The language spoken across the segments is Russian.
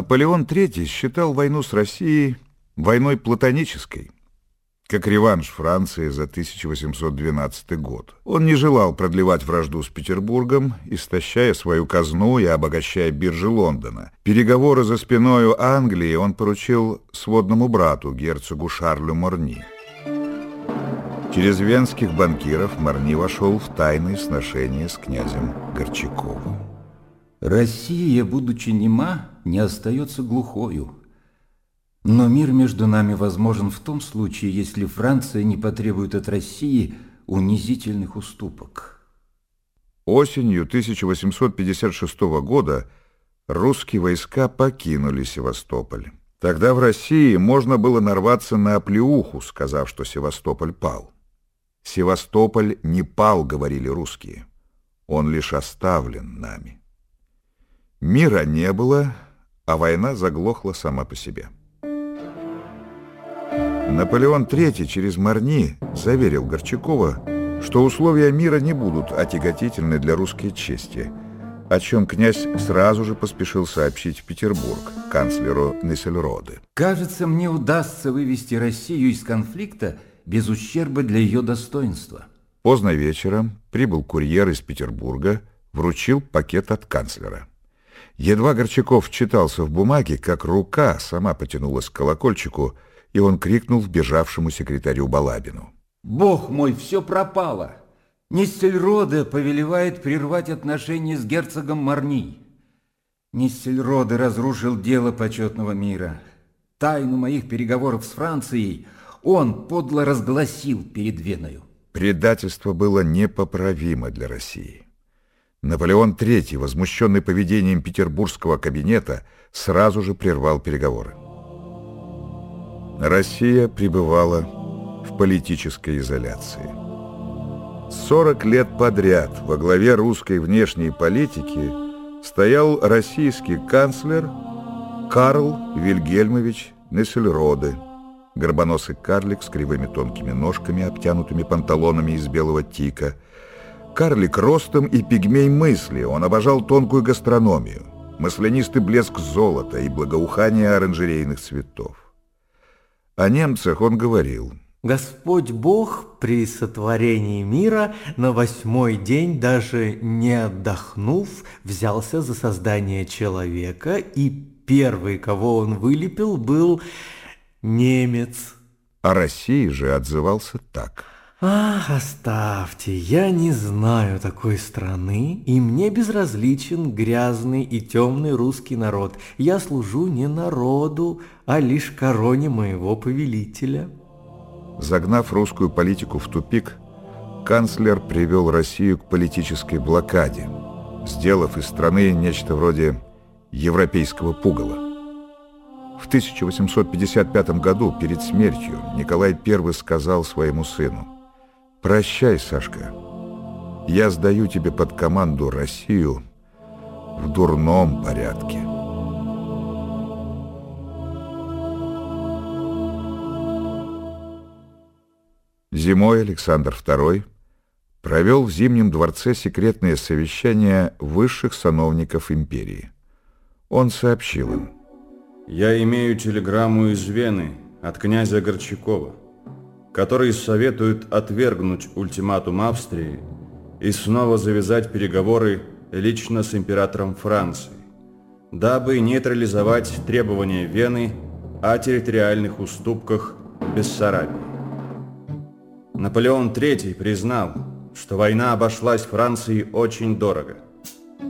Наполеон III считал войну с Россией войной платонической, как реванш Франции за 1812 год. Он не желал продлевать вражду с Петербургом, истощая свою казну и обогащая биржи Лондона. Переговоры за спиною Англии он поручил сводному брату, герцогу Шарлю Морни. Через венских банкиров Марни вошел в тайные сношения с князем Горчаковым. Россия, будучи нема, не остается глухою. Но мир между нами возможен в том случае, если Франция не потребует от России унизительных уступок. Осенью 1856 года русские войска покинули Севастополь. Тогда в России можно было нарваться на оплеуху, сказав, что Севастополь пал. Севастополь не пал, говорили русские. Он лишь оставлен нами. Мира не было, а война заглохла сама по себе. Наполеон III через Марни заверил Горчакова, что условия мира не будут отяготительны для русской чести, о чем князь сразу же поспешил сообщить в Петербург канцлеру Нессельроде. «Кажется, мне удастся вывести Россию из конфликта без ущерба для ее достоинства». Поздно вечером прибыл курьер из Петербурга, вручил пакет от канцлера. Едва Горчаков читался в бумаге, как рука сама потянулась к колокольчику, и он крикнул вбежавшему секретарю Балабину. «Бог мой, все пропало! Нестельроде повелевает прервать отношения с герцогом Марни. Нестельроде разрушил дело почетного мира. Тайну моих переговоров с Францией он подло разгласил перед Веною. Предательство было непоправимо для России. Наполеон III, возмущенный поведением петербургского кабинета, сразу же прервал переговоры. Россия пребывала в политической изоляции. 40 лет подряд во главе русской внешней политики стоял российский канцлер Карл Вильгельмович Нессельроде, горбоносый карлик с кривыми тонкими ножками, обтянутыми панталонами из белого тика, карлик ростом и пигмей мысли, он обожал тонкую гастрономию, маслянистый блеск золота и благоухание оранжерейных цветов. О немцах он говорил. Господь Бог при сотворении мира на восьмой день, даже не отдохнув, взялся за создание человека, и первый, кого он вылепил, был немец. О России же отзывался так. Ах, оставьте, я не знаю такой страны, и мне безразличен грязный и темный русский народ. Я служу не народу, а лишь короне моего повелителя. Загнав русскую политику в тупик, канцлер привел Россию к политической блокаде, сделав из страны нечто вроде европейского пугала. В 1855 году, перед смертью, Николай I сказал своему сыну, «Прощай, Сашка, я сдаю тебе под команду Россию в дурном порядке». Зимой Александр II провел в Зимнем дворце секретное совещание высших сановников империи. Он сообщил им. «Я имею телеграмму из Вены от князя Горчакова, который советует отвергнуть ультиматум Австрии и снова завязать переговоры лично с императором Франции, дабы нейтрализовать требования Вены о территориальных уступках Бессарабии. Наполеон III признал, что война обошлась Франции очень дорого,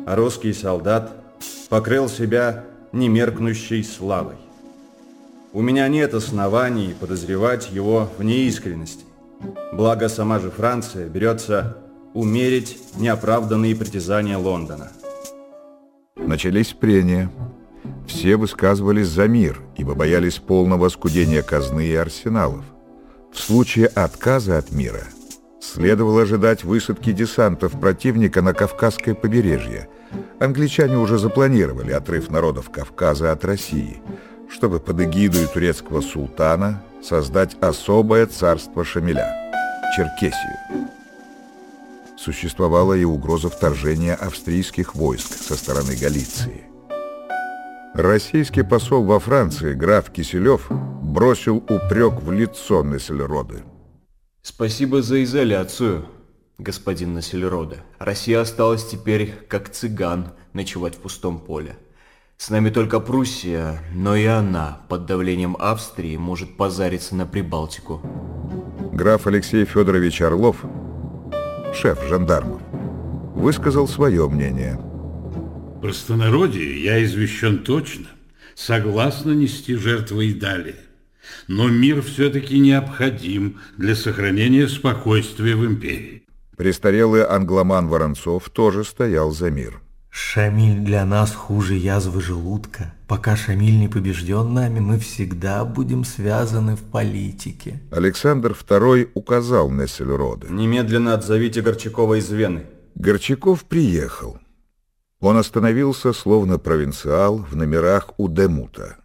а русский солдат покрыл себя немеркнущей славой. У меня нет оснований подозревать его в неискренности. Благо сама же Франция берется умерить неоправданные притязания Лондона. Начались прения. Все высказывались за мир, ибо боялись полного скудения казны и арсеналов. В случае отказа от мира следовало ожидать высадки десантов противника на Кавказское побережье. Англичане уже запланировали отрыв народов Кавказа от России, чтобы под эгидой турецкого султана создать особое царство Шамиля – Черкесию. Существовала и угроза вторжения австрийских войск со стороны Галиции. Российский посол во Франции, граф Киселев, бросил упрек в лицо Нессельроды. Спасибо за изоляцию, господин Нессельрода. Россия осталась теперь, как цыган, ночевать в пустом поле. С нами только Пруссия, но и она под давлением Австрии может позариться на Прибалтику. Граф Алексей Федорович Орлов, шеф жандармов, высказал свое мнение. Простонародье я извещен точно, согласно нести жертвы и далее. Но мир все-таки необходим для сохранения спокойствия в империи. Престарелый англоман Воронцов тоже стоял за мир. Шамиль для нас хуже язвы желудка. Пока Шамиль не побежден нами, мы всегда будем связаны в политике. Александр II указал Нессельроде. Немедленно отзовите Горчакова из Вены. Горчаков приехал. Он остановился, словно провинциал, в номерах у Демута,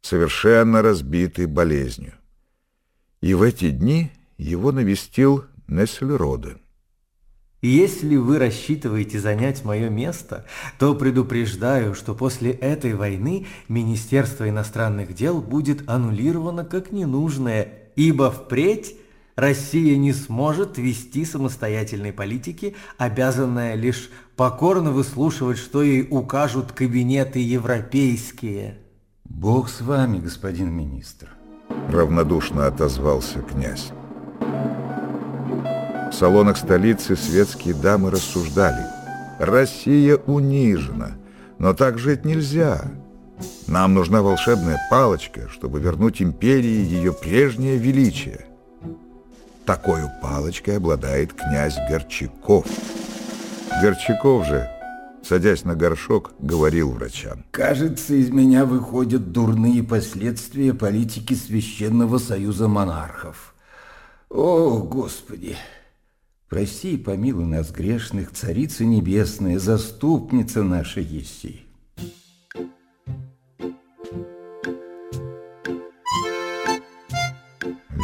совершенно разбитый болезнью. И в эти дни его навестил Нессельроде. Если вы рассчитываете занять мое место, то предупреждаю, что после этой войны Министерство иностранных дел будет аннулировано как ненужное, ибо впредь Россия не сможет вести самостоятельной политики, обязанная лишь покорно выслушивать, что ей укажут кабинеты европейские. Бог с вами, господин министр. Равнодушно отозвался князь. В салонах столицы светские дамы рассуждали. Россия унижена, но так жить нельзя. Нам нужна волшебная палочка, чтобы вернуть империи ее прежнее величие. Такой палочкой обладает князь Горчаков. Горчаков же, садясь на горшок, говорил врачам. Кажется, из меня выходят дурные последствия политики Священного Союза Монархов. О, Господи! Прости и помилуй нас, грешных, Царица Небесная, заступница наша Еси.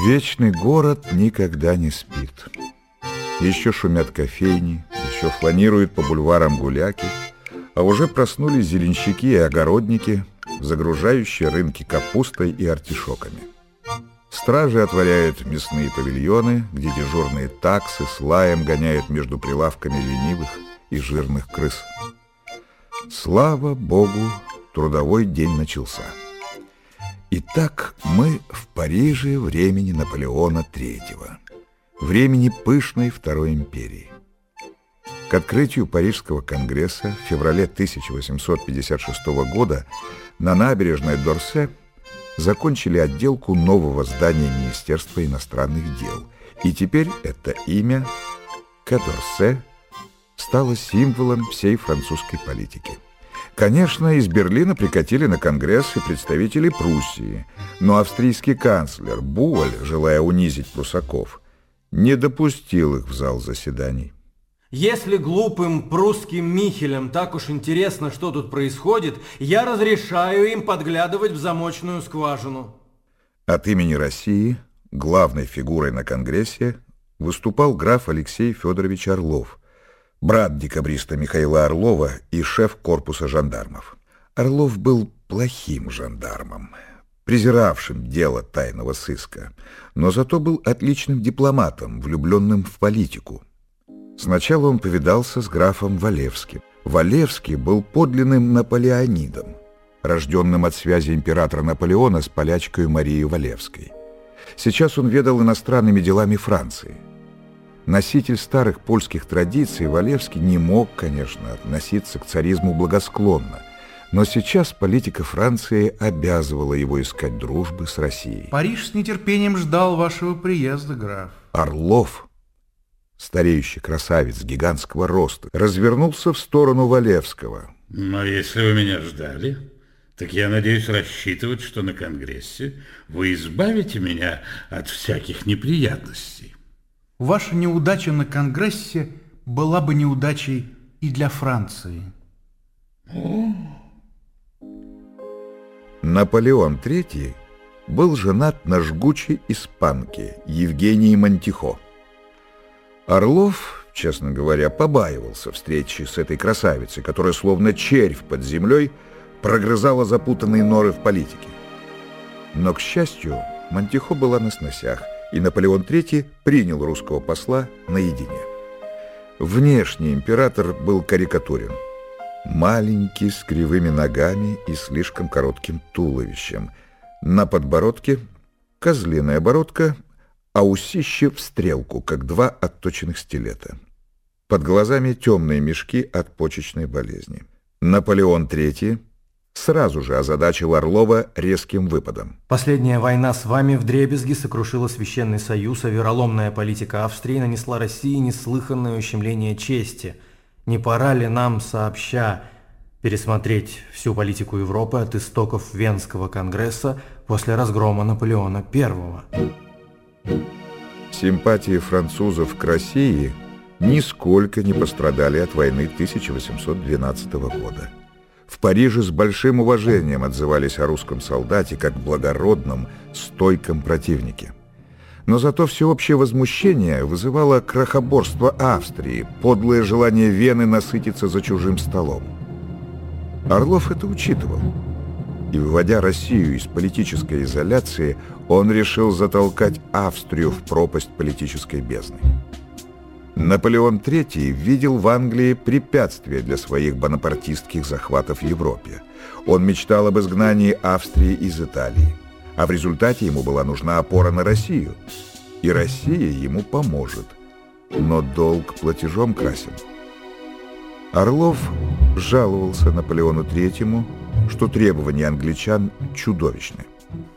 Вечный город никогда не спит. Еще шумят кофейни, еще фланируют по бульварам гуляки, а уже проснулись зеленщики и огородники, загружающие рынки капустой и артишоками. Стражи отворяют мясные павильоны, где дежурные таксы с лаем гоняют между прилавками ленивых и жирных крыс. Слава Богу, трудовой день начался. Итак, мы в Париже времени Наполеона III, времени пышной Второй империи. К открытию Парижского конгресса в феврале 1856 года на набережной Дорсе закончили отделку нового здания Министерства иностранных дел. И теперь это имя Кадорсе стало символом всей французской политики. Конечно, из Берлина прикатили на Конгресс и представители Пруссии, но австрийский канцлер Буаль, желая унизить прусаков, не допустил их в зал заседаний. Если глупым прусским Михелем так уж интересно, что тут происходит, я разрешаю им подглядывать в замочную скважину. От имени России главной фигурой на Конгрессе выступал граф Алексей Федорович Орлов, брат декабриста Михаила Орлова и шеф корпуса жандармов. Орлов был плохим жандармом, презиравшим дело тайного сыска, но зато был отличным дипломатом, влюбленным в политику – Сначала он повидался с графом Валевским. Валевский был подлинным наполеонидом, рожденным от связи императора Наполеона с полячкой Марией Валевской. Сейчас он ведал иностранными делами Франции. Носитель старых польских традиций Валевский не мог, конечно, относиться к царизму благосклонно, но сейчас политика Франции обязывала его искать дружбы с Россией. Париж с нетерпением ждал вашего приезда, граф. Орлов стареющий красавец гигантского роста, развернулся в сторону Валевского. Но если вы меня ждали, так я надеюсь рассчитывать, что на Конгрессе вы избавите меня от всяких неприятностей. Ваша неудача на Конгрессе была бы неудачей и для Франции. О. Наполеон III был женат на жгучей испанке Евгении Монтихо. Орлов, честно говоря, побаивался встречи с этой красавицей, которая, словно червь под землей, прогрызала запутанные норы в политике. Но, к счастью, Монтихо была на сносях, и Наполеон III принял русского посла наедине. Внешний император был карикатурен. Маленький, с кривыми ногами и слишком коротким туловищем. На подбородке козлиная бородка, а усище в стрелку, как два отточенных стилета. Под глазами темные мешки от почечной болезни. Наполеон III сразу же озадачил Орлова резким выпадом. Последняя война с вами в дребезги сокрушила Священный Союз, а вероломная политика Австрии нанесла России неслыханное ущемление чести. Не пора ли нам сообща пересмотреть всю политику Европы от истоков Венского конгресса после разгрома Наполеона I? Симпатии французов к России нисколько не пострадали от войны 1812 года. В Париже с большим уважением отзывались о русском солдате как благородном, стойком противнике. Но зато всеобщее возмущение вызывало крохоборство Австрии, подлое желание Вены насытиться за чужим столом. Орлов это учитывал. И, выводя Россию из политической изоляции, он решил затолкать Австрию в пропасть политической бездны. Наполеон III видел в Англии препятствие для своих бонапартистских захватов в Европе. Он мечтал об изгнании Австрии из Италии, а в результате ему была нужна опора на Россию. И Россия ему поможет, но долг платежом красен. Орлов жаловался Наполеону III, что требования англичан чудовищны.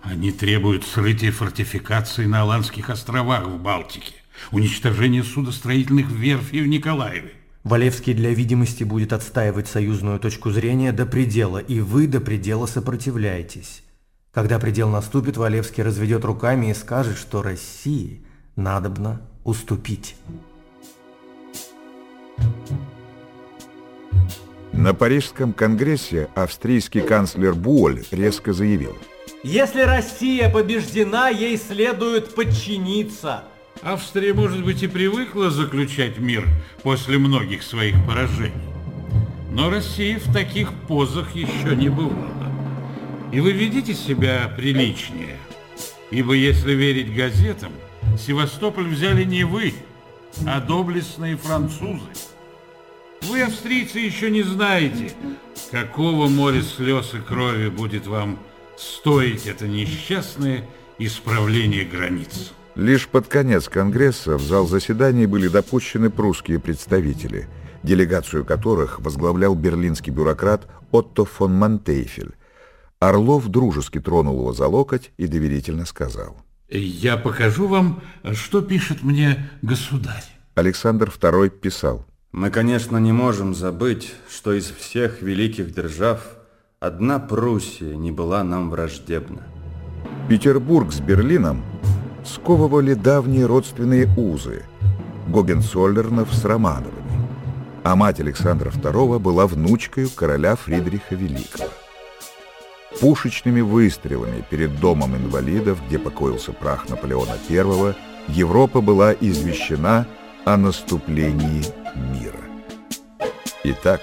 Они требуют срытия фортификаций на Аландских островах в Балтике уничтожение судостроительных верфей в Николаеве. Валевский для видимости будет отстаивать союзную точку зрения до предела, и вы до предела сопротивляетесь. Когда предел наступит, Валевский разведет руками и скажет, что России надобно уступить. На Парижском конгрессе австрийский канцлер Буоль резко заявил. Если Россия побеждена, ей следует подчиниться. Австрия, может быть, и привыкла заключать мир после многих своих поражений. Но Россия в таких позах еще не бывала. И вы ведите себя приличнее. Ибо, если верить газетам, Севастополь взяли не вы, а доблестные французы. Вы, австрийцы, еще не знаете, какого моря слез и крови будет вам стоить это несчастное исправление границ. Лишь под конец Конгресса в зал заседаний были допущены прусские представители, делегацию которых возглавлял берлинский бюрократ Отто фон Монтейфель. Орлов дружески тронул его за локоть и доверительно сказал. «Я покажу вам, что пишет мне государь». Александр II писал. «Мы, конечно, не можем забыть, что из всех великих держав одна Пруссия не была нам враждебна». Петербург с Берлином сковывали давние родственные узы Гогенцоллернов с Романовыми, а мать Александра II была внучкой короля Фридриха Великого. Пушечными выстрелами перед домом инвалидов, где покоился прах Наполеона I, Европа была извещена о наступлении мира. Итак,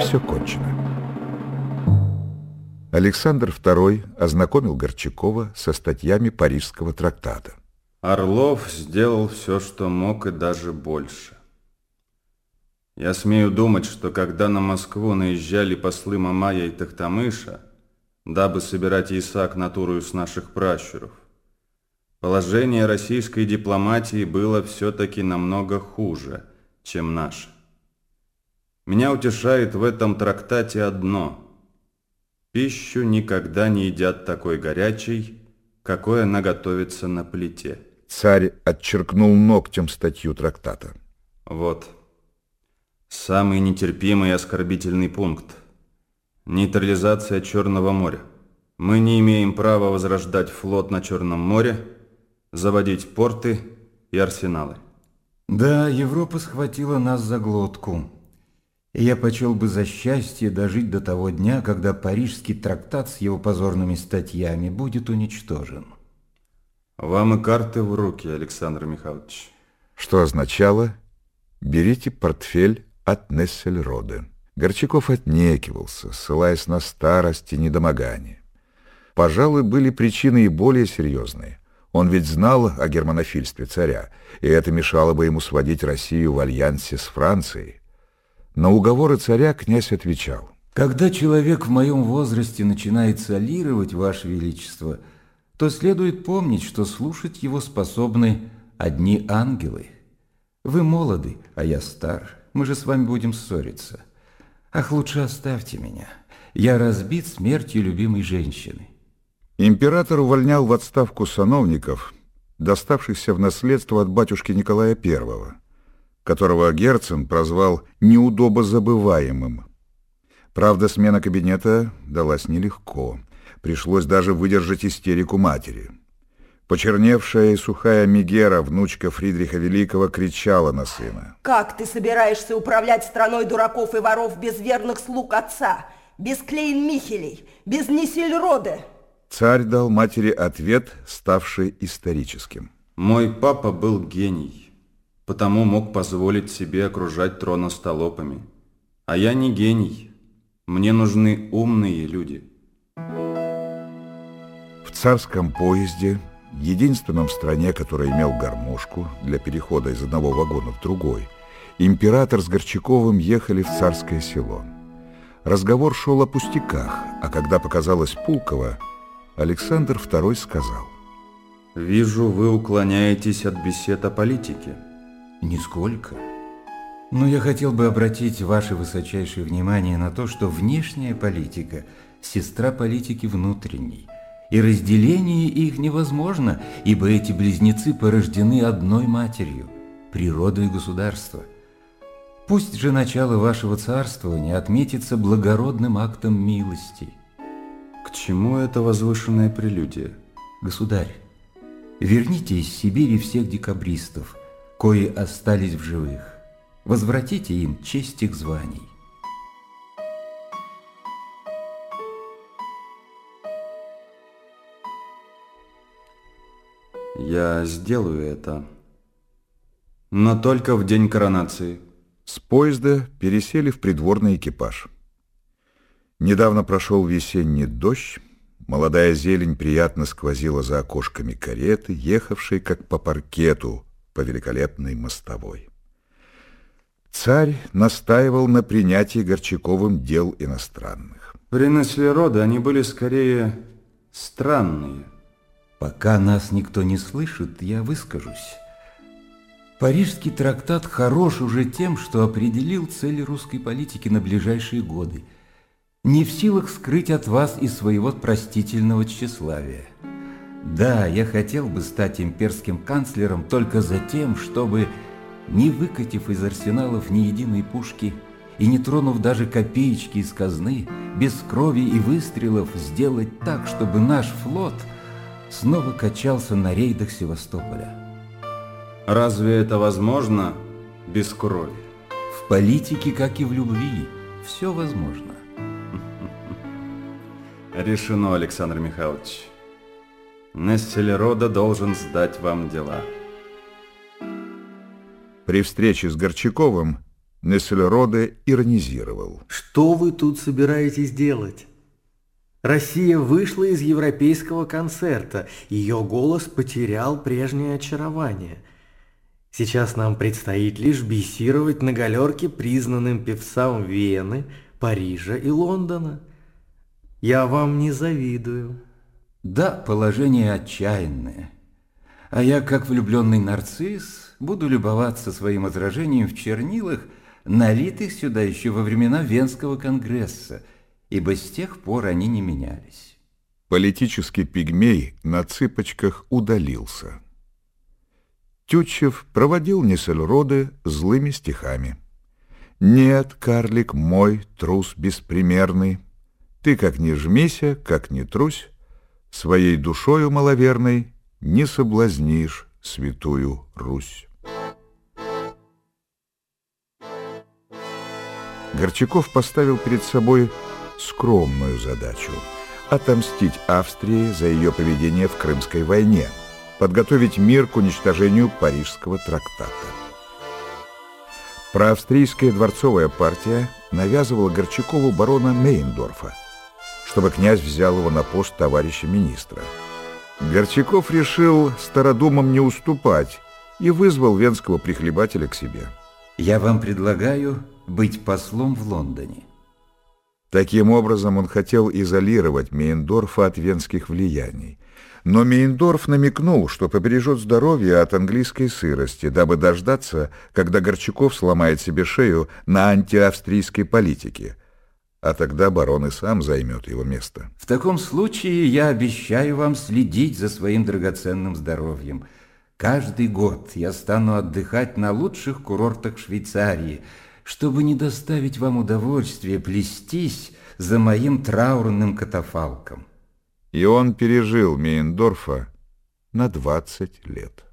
все кончено. Александр II ознакомил Горчакова со статьями Парижского трактата. Орлов сделал все, что мог, и даже больше. Я смею думать, что когда на Москву наезжали послы Мамая и Тахтамыша, дабы собирать Исаак натурую с наших пращуров, положение российской дипломатии было все-таки намного хуже, чем наше. Меня утешает в этом трактате одно – Пищу никогда не едят такой горячей, какой она готовится на плите. Царь отчеркнул ногтем статью трактата. Вот. Самый нетерпимый и оскорбительный пункт. Нейтрализация Черного моря. Мы не имеем права возрождать флот на Черном море, заводить порты и арсеналы. Да, Европа схватила нас за глотку и я почел бы за счастье дожить до того дня, когда парижский трактат с его позорными статьями будет уничтожен. Вам и карты в руки, Александр Михайлович. Что означало «берите портфель от Нессельроде». Горчаков отнекивался, ссылаясь на старость и недомогание. Пожалуй, были причины и более серьезные. Он ведь знал о германофильстве царя, и это мешало бы ему сводить Россию в альянсе с Францией. На уговоры царя князь отвечал. «Когда человек в моем возрасте начинает солировать, Ваше Величество, то следует помнить, что слушать его способны одни ангелы. Вы молоды, а я стар. Мы же с вами будем ссориться. Ах, лучше оставьте меня. Я разбит смертью любимой женщины. Император увольнял в отставку сановников, доставшихся в наследство от батюшки Николая I, которого Герцен прозвал «неудобозабываемым». Правда, смена кабинета далась нелегко. Пришлось даже выдержать истерику матери. Почерневшая и сухая Мегера, внучка Фридриха Великого, кричала на сына. «Как ты собираешься управлять страной дураков и воров без верных слуг отца, без Клейн-Михелей, без Нисельроде?» Царь дал матери ответ, ставший историческим. Мой папа был гений, потому мог позволить себе окружать трон остолопами. А я не гений. Мне нужны умные люди. В царском поезде единственном в стране, который имел гармошку для перехода из одного вагона в другой, император с Горчаковым ехали в царское село. Разговор шел о пустяках, а когда показалась Пулкова, Александр II сказал. «Вижу, вы уклоняетесь от бесед о политике». «Нисколько. Но я хотел бы обратить ваше высочайшее внимание на то, что внешняя политика – сестра политики внутренней – и разделение их невозможно, ибо эти близнецы порождены одной матерью – природой государства. Пусть же начало вашего царствования отметится благородным актом милости. К чему это возвышенная прелюдия? Государь, верните из Сибири всех декабристов, кои остались в живых. Возвратите им честь их званий. Я сделаю это. Но только в день коронации. С поезда пересели в придворный экипаж. Недавно прошел весенний дождь, молодая зелень приятно сквозила за окошками кареты, ехавшей как по паркету по великолепной мостовой. Царь настаивал на принятии Горчаковым дел иностранных. При рода они были скорее странные – Пока нас никто не слышит, я выскажусь. Парижский трактат хорош уже тем, что определил цели русской политики на ближайшие годы. Не в силах скрыть от вас и своего простительного тщеславия. Да, я хотел бы стать имперским канцлером только за тем, чтобы, не выкатив из арсеналов ни единой пушки и не тронув даже копеечки из казны, без крови и выстрелов сделать так, чтобы наш флот – снова качался на рейдах Севастополя. Разве это возможно без крови? В политике, как и в любви, все возможно. Решено, Александр Михайлович. Нестелерода должен сдать вам дела. При встрече с Горчаковым Нестелероде иронизировал. Что вы тут собираетесь делать? Россия вышла из европейского концерта, ее голос потерял прежнее очарование. Сейчас нам предстоит лишь бесировать на галерке признанным певцам Вены, Парижа и Лондона. Я вам не завидую. Да, положение отчаянное. А я, как влюбленный нарцисс, буду любоваться своим отражением в чернилах, налитых сюда еще во времена Венского конгресса – ибо с тех пор они не менялись. Политический пигмей на цыпочках удалился. Тютчев проводил Несельроды злыми стихами. «Нет, карлик мой, трус беспримерный, ты как не жмися, как не трусь, своей душою маловерной не соблазнишь святую Русь». Горчаков поставил перед собой скромную задачу – отомстить Австрии за ее поведение в Крымской войне, подготовить мир к уничтожению Парижского трактата. Проавстрийская дворцовая партия навязывала Горчакову барона Мейндорфа, чтобы князь взял его на пост товарища министра. Горчаков решил стародумам не уступать и вызвал венского прихлебателя к себе. Я вам предлагаю быть послом в Лондоне. Таким образом он хотел изолировать Мейндорфа от венских влияний. Но Мейндорф намекнул, что побережет здоровье от английской сырости, дабы дождаться, когда Горчаков сломает себе шею на антиавстрийской политике. А тогда барон и сам займет его место. В таком случае я обещаю вам следить за своим драгоценным здоровьем. Каждый год я стану отдыхать на лучших курортах Швейцарии, чтобы не доставить вам удовольствие плестись за моим траурным катафалком. И он пережил Мейндорфа на 20 лет.